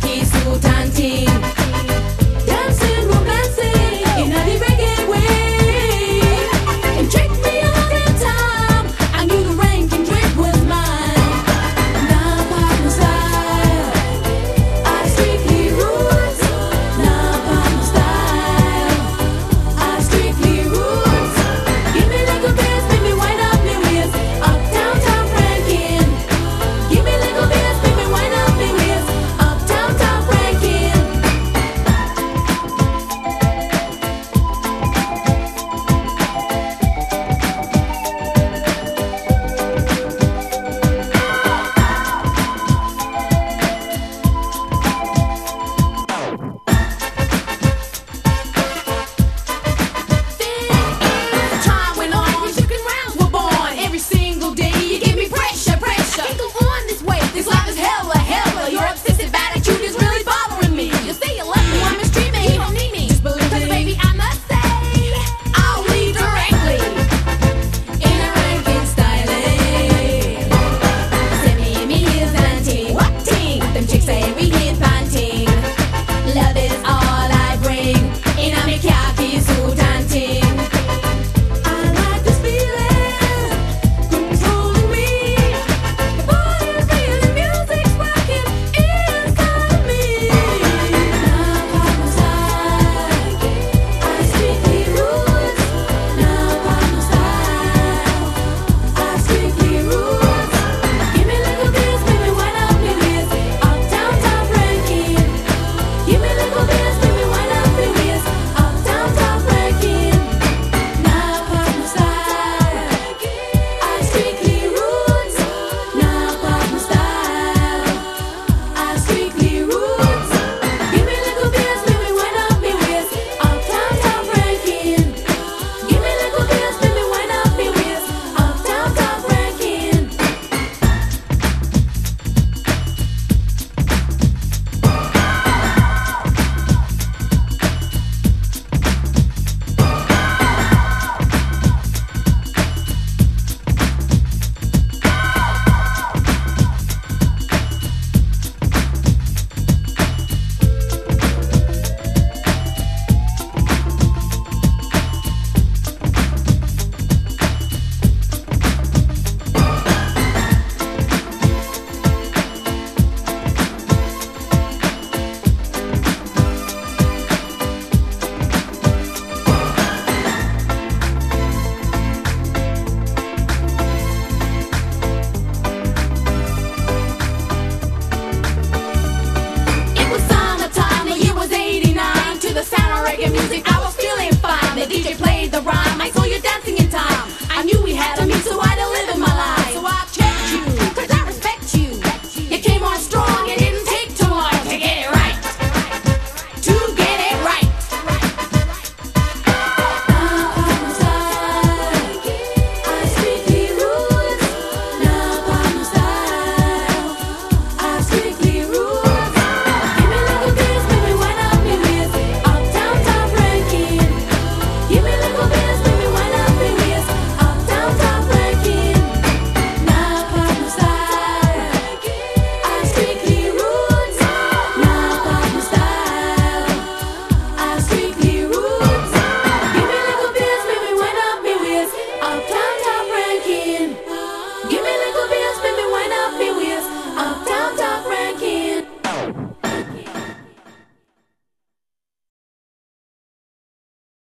khaki suit team.